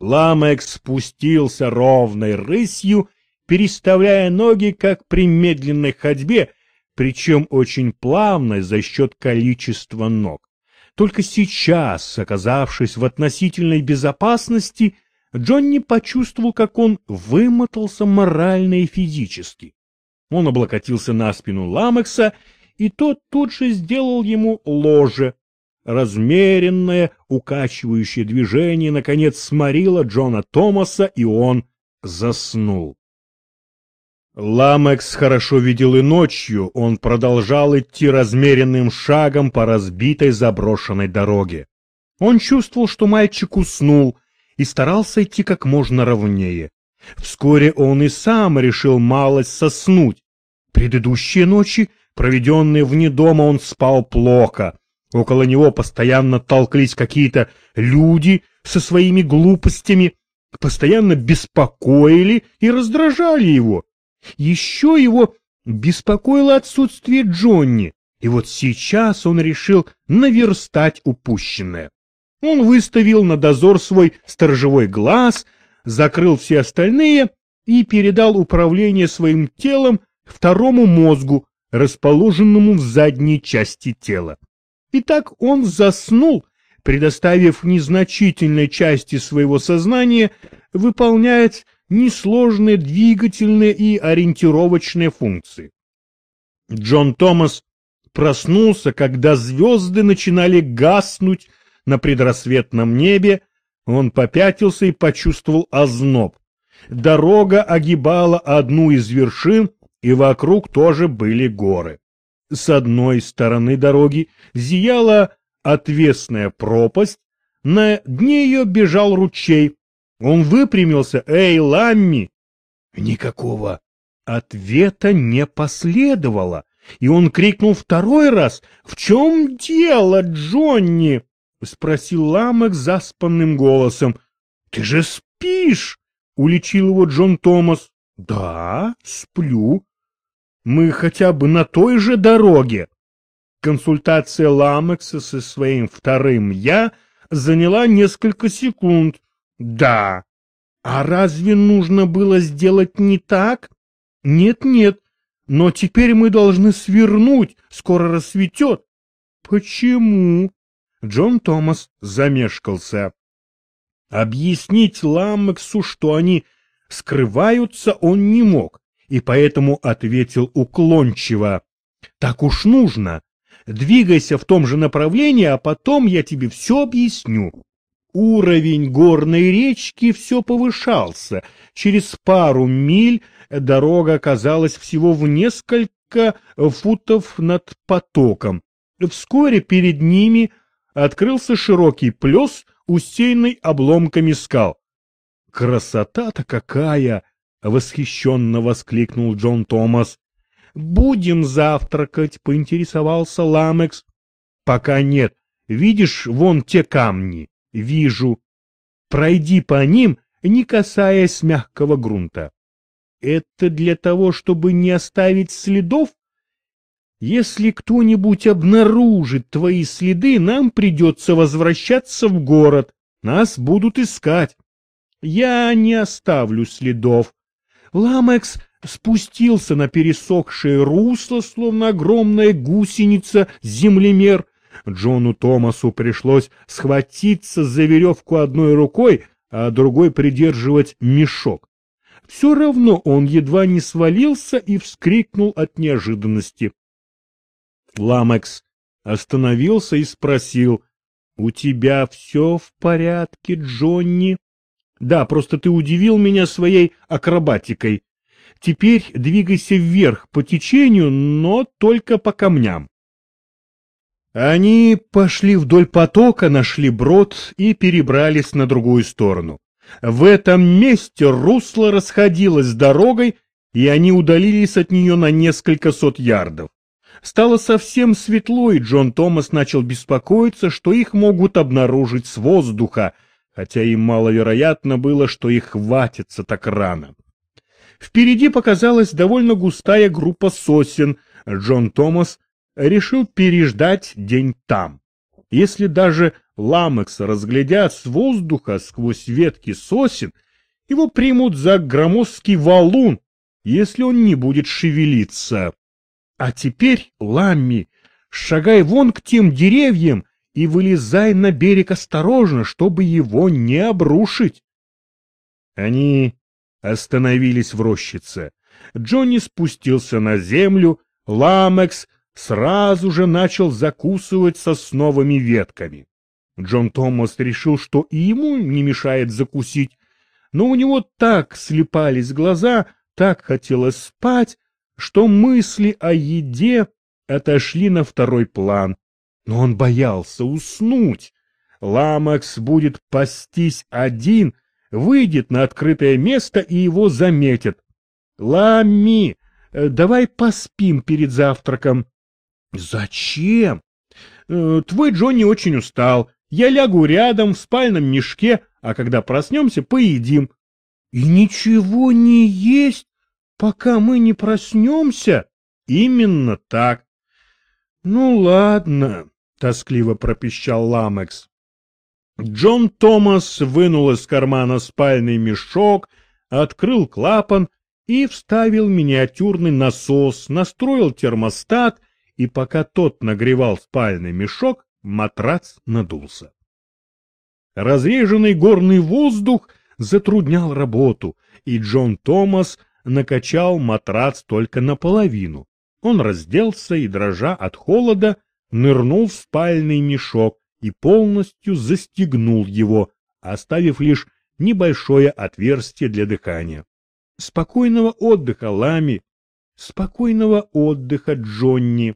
Ламекс спустился ровной рысью, переставляя ноги, как при медленной ходьбе, причем очень плавно за счет количества ног. Только сейчас, оказавшись в относительной безопасности, Джонни почувствовал, как он вымотался морально и физически. Он облокотился на спину Ламекса, и тот тут же сделал ему ложе. Размеренное, укачивающее движение, наконец, сморило Джона Томаса, и он заснул. Ламекс хорошо видел и ночью, он продолжал идти размеренным шагом по разбитой заброшенной дороге. Он чувствовал, что мальчик уснул, и старался идти как можно ровнее. Вскоре он и сам решил малость соснуть. Предыдущие ночи, проведенные вне дома, он спал плохо. Около него постоянно толклись какие-то люди со своими глупостями, постоянно беспокоили и раздражали его. Еще его беспокоило отсутствие Джонни, и вот сейчас он решил наверстать упущенное. Он выставил на дозор свой сторожевой глаз, закрыл все остальные и передал управление своим телом второму мозгу, расположенному в задней части тела. Итак, он заснул, предоставив незначительной части своего сознания выполнять несложные двигательные и ориентировочные функции. Джон Томас проснулся, когда звезды начинали гаснуть на предрассветном небе, он попятился и почувствовал озноб. Дорога огибала одну из вершин, и вокруг тоже были горы. С одной стороны дороги зияла отвесная пропасть, на дне ее бежал ручей, он выпрямился. «Эй, Ламми!» Никакого ответа не последовало, и он крикнул второй раз. «В чем дело, Джонни?» — спросил Ламек заспанным голосом. «Ты же спишь!» — уличил его Джон Томас. «Да, сплю. Мы хотя бы на той же дороге». Консультация Ламекса со своим вторым «я» заняла несколько секунд. Да. А разве нужно было сделать не так? Нет-нет, но теперь мы должны свернуть, скоро рассветет. Почему? Джон Томас замешкался. Объяснить Ламексу, что они скрываются, он не мог, и поэтому ответил уклончиво. Так уж нужно. Двигайся в том же направлении, а потом я тебе все объясню. Уровень горной речки все повышался. Через пару миль дорога оказалась всего в несколько футов над потоком. Вскоре перед ними открылся широкий плес, усеянный обломками скал. «Красота-то какая!» — восхищенно воскликнул Джон Томас. «Будем завтракать», — поинтересовался Ламекс. «Пока нет. Видишь, вон те камни. Вижу. Пройди по ним, не касаясь мягкого грунта. Это для того, чтобы не оставить следов? Если кто-нибудь обнаружит твои следы, нам придется возвращаться в город. Нас будут искать. Я не оставлю следов. Ламекс спустился на пересохшее русло, словно огромная гусеница-землемер, Джону Томасу пришлось схватиться за веревку одной рукой, а другой придерживать мешок. Все равно он едва не свалился и вскрикнул от неожиданности. Ламекс остановился и спросил, «У тебя все в порядке, Джонни?» «Да, просто ты удивил меня своей акробатикой. Теперь двигайся вверх по течению, но только по камням». Они пошли вдоль потока, нашли брод и перебрались на другую сторону. В этом месте русло расходилось с дорогой, и они удалились от нее на несколько сот ярдов. Стало совсем светло, и Джон Томас начал беспокоиться, что их могут обнаружить с воздуха, хотя им маловероятно было, что их хватится так рано. Впереди показалась довольно густая группа сосен. Джон Томас решил переждать день там. Если даже ламекса разглядят с воздуха сквозь ветки сосен, его примут за громоздкий валун, если он не будет шевелиться. А теперь, Ламми, шагай вон к тем деревьям и вылезай на берег осторожно, чтобы его не обрушить. Они остановились в рощице. Джонни спустился на землю, Ламекс сразу же начал закусывать сосновыми ветками. Джон Томас решил, что и ему не мешает закусить, но у него так слепались глаза, так хотелось спать, что мысли о еде отошли на второй план. Но он боялся уснуть. Ламакс будет пастись один, выйдет на открытое место и его заметят. «Лами, э, давай поспим перед завтраком». «Зачем?» «Э, «Твой Джонни очень устал. Я лягу рядом в спальном мешке, а когда проснемся, поедим». «И ничего не есть, пока мы не проснемся?» «Именно так». «Ну ладно», — тоскливо пропищал Ламекс. Джон Томас вынул из кармана спальный мешок, открыл клапан и вставил миниатюрный насос, настроил термостат, и пока тот нагревал спальный мешок, матрац надулся. Разреженный горный воздух затруднял работу, и Джон Томас накачал матрац только наполовину. Он разделся и, дрожа от холода, нырнул в спальный мешок и полностью застегнул его, оставив лишь небольшое отверстие для дыхания. Спокойного отдыха, Лами! Спокойного отдыха, Джонни!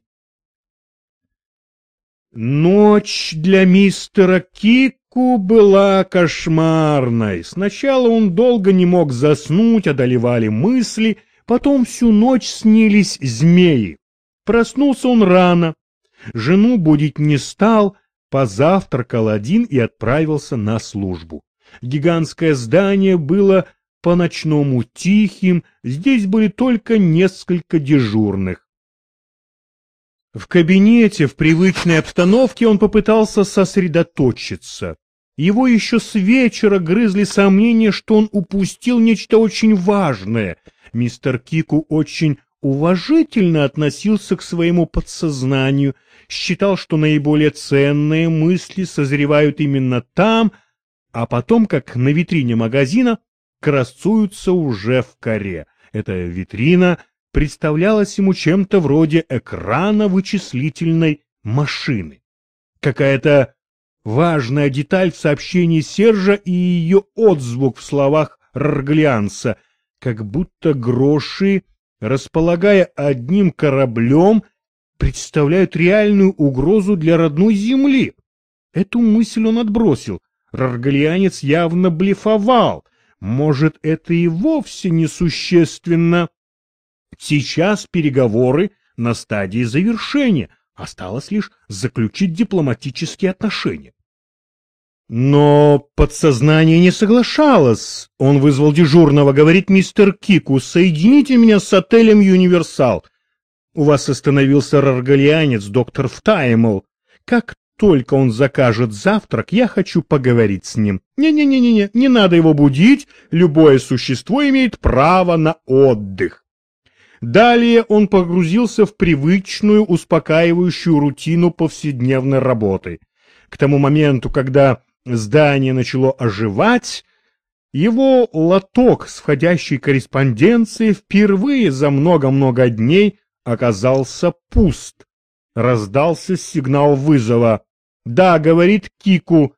Ночь для мистера Кику была кошмарной. Сначала он долго не мог заснуть, одолевали мысли, потом всю ночь снились змеи. Проснулся он рано, жену будить не стал, позавтракал один и отправился на службу. Гигантское здание было по-ночному тихим, здесь были только несколько дежурных. В кабинете, в привычной обстановке он попытался сосредоточиться. Его еще с вечера грызли сомнения, что он упустил нечто очень важное. Мистер Кику очень уважительно относился к своему подсознанию, считал, что наиболее ценные мысли созревают именно там, а потом, как на витрине магазина, красуются уже в коре. Эта витрина представлялась ему чем-то вроде экрана вычислительной машины. Какая-то важная деталь в сообщении Сержа и ее отзвук в словах Рарглианса, как будто гроши, располагая одним кораблем, представляют реальную угрозу для родной земли. Эту мысль он отбросил. Раргалианец явно блефовал — может, это и вовсе несущественно. Сейчас переговоры на стадии завершения, осталось лишь заключить дипломатические отношения. Но подсознание не соглашалось. Он вызвал дежурного, говорит мистер Кику, соедините меня с отелем «Юниверсал». У вас остановился раргалианец, доктор Втаймл. Как только он закажет завтрак, я хочу поговорить с ним. Не-не-не-не, не надо его будить, любое существо имеет право на отдых. Далее он погрузился в привычную, успокаивающую рутину повседневной работы. К тому моменту, когда здание начало оживать, его лоток с входящей корреспонденцией впервые за много-много дней оказался пуст. Раздался сигнал вызова. «Да», — говорит Кику.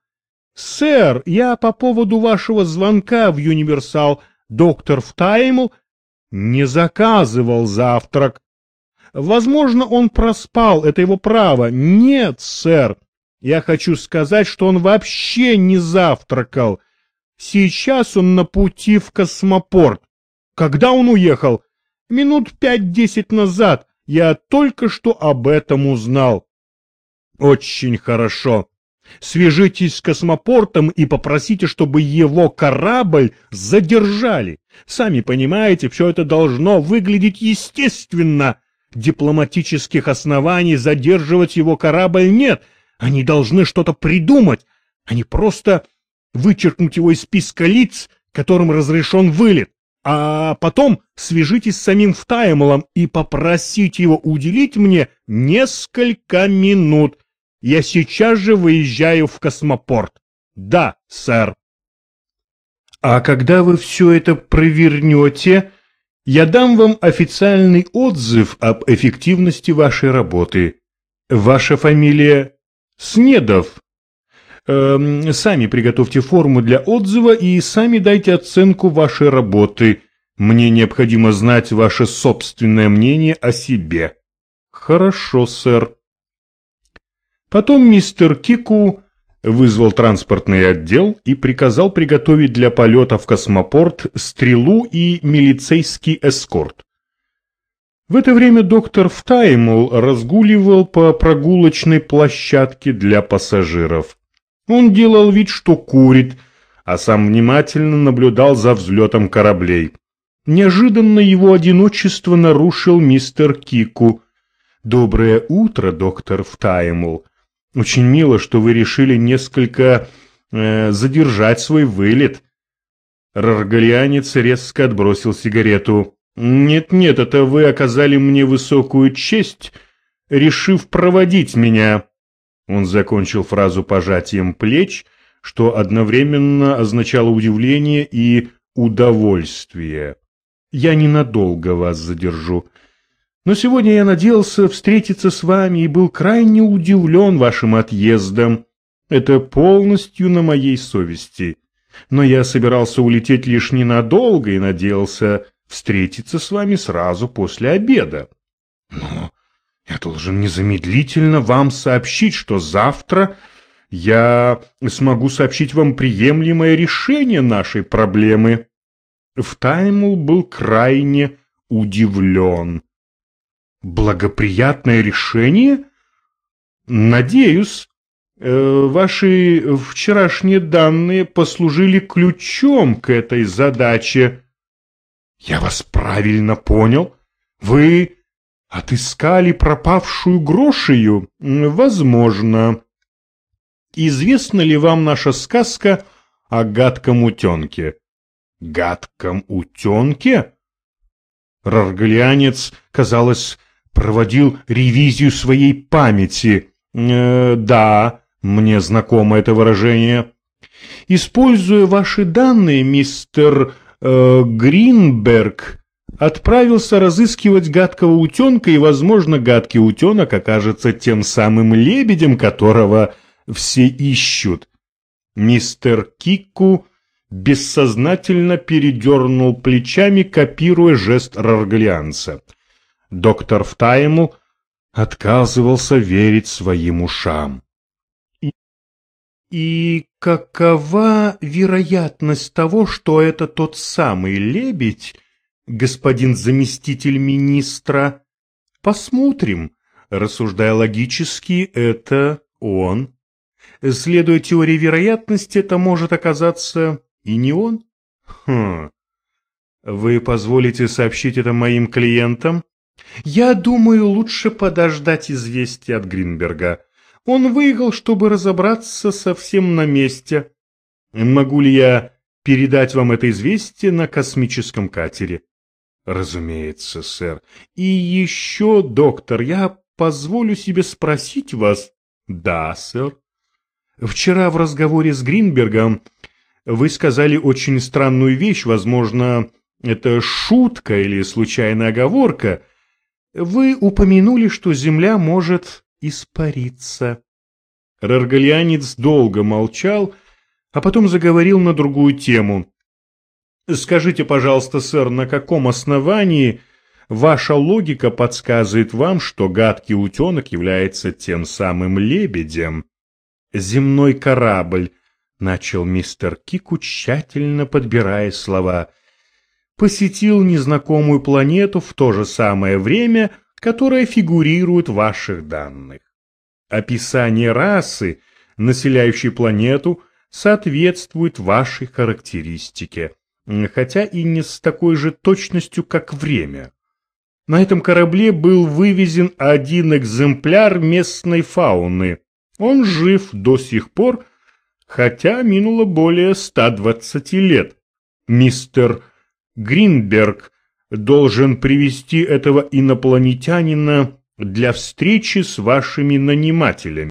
«Сэр, я по поводу вашего звонка в Юниверсал доктор Втаймл не заказывал завтрак. Возможно, он проспал, это его право. Нет, сэр, я хочу сказать, что он вообще не завтракал. Сейчас он на пути в космопорт. Когда он уехал? Минут пять-десять назад. Я только что об этом узнал. Очень хорошо. Свяжитесь с космопортом и попросите, чтобы его корабль задержали. Сами понимаете, все это должно выглядеть естественно. Дипломатических оснований задерживать его корабль нет. Они должны что-то придумать, а не просто вычеркнуть его из списка лиц, которым разрешен вылет. А потом свяжитесь с самим Втаймолом и попросите его уделить мне несколько минут. Я сейчас же выезжаю в космопорт. Да, сэр. А когда вы все это провернете, я дам вам официальный отзыв об эффективности вашей работы. Ваша фамилия Снедов. Эм, сами приготовьте форму для отзыва и сами дайте оценку вашей работы. Мне необходимо знать ваше собственное мнение о себе. Хорошо, сэр. Потом мистер Кику вызвал транспортный отдел и приказал приготовить для полета в космопорт стрелу и милицейский эскорт. В это время доктор Втаймл разгуливал по прогулочной площадке для пассажиров. Он делал вид, что курит, а сам внимательно наблюдал за взлетом кораблей. Неожиданно его одиночество нарушил мистер Кику. «Доброе утро, доктор Втаймл. Очень мило, что вы решили несколько э, задержать свой вылет». Раргалианец резко отбросил сигарету. «Нет-нет, это вы оказали мне высокую честь, решив проводить меня». Он закончил фразу пожатием плеч, что одновременно означало удивление и удовольствие. «Я ненадолго вас задержу. Но сегодня я надеялся встретиться с вами и был крайне удивлен вашим отъездом. Это полностью на моей совести. Но я собирался улететь лишь ненадолго и надеялся встретиться с вами сразу после обеда. Но я должен незамедлительно вам сообщить, что завтра я смогу сообщить вам приемлемое решение нашей проблемы. Втаймл был крайне удивлен. Благоприятное решение? Надеюсь. Э, ваши вчерашние данные послужили ключом к этой задаче. Я вас правильно понял? Вы Отыскали пропавшую грошею? Возможно. Известна ли вам наша сказка о гадком утенке? Гадком утенке? Раргалианец, казалось, проводил ревизию своей памяти. Э, да, мне знакомо это выражение. Используя ваши данные, мистер э, Гринберг, отправился разыскивать гадкого утенка, и, возможно, гадкий утенок окажется тем самым лебедем, которого все ищут. Мистер Кику бессознательно передернул плечами, копируя жест Рарглианца. Доктор Втайму отказывался верить своим ушам. И, «И какова вероятность того, что это тот самый лебедь, господин заместитель министра. Посмотрим. Рассуждая логически, это он. Следуя теории вероятности, это может оказаться и не он. Хм. Вы позволите сообщить это моим клиентам? Я думаю, лучше подождать известия от Гринберга. Он выехал, чтобы разобраться совсем на месте. Могу ли я передать вам это известие на космическом катере? Разумеется, сэр. И еще, доктор, я позволю себе спросить вас. Да, сэр. Вчера в разговоре с Гринбергом вы сказали очень странную вещь, возможно, это шутка или случайная оговорка. Вы упомянули, что Земля может испариться. Раргалианец долго молчал, а потом заговорил на другую тему. Скажите, пожалуйста, сэр, на каком основании ваша логика подсказывает вам, что гадкий утенок является тем самым лебедем? Земной корабль, начал мистер Кику, тщательно подбирая слова, посетил незнакомую планету в то же самое время, которое фигурирует в ваших данных. Описание расы, населяющей планету, соответствует вашей характеристике хотя и не с такой же точностью, как время. На этом корабле был вывезен один экземпляр местной фауны. Он жив до сих пор, хотя минуло более 120 лет. Мистер Гринберг должен привести этого инопланетянина для встречи с вашими нанимателями.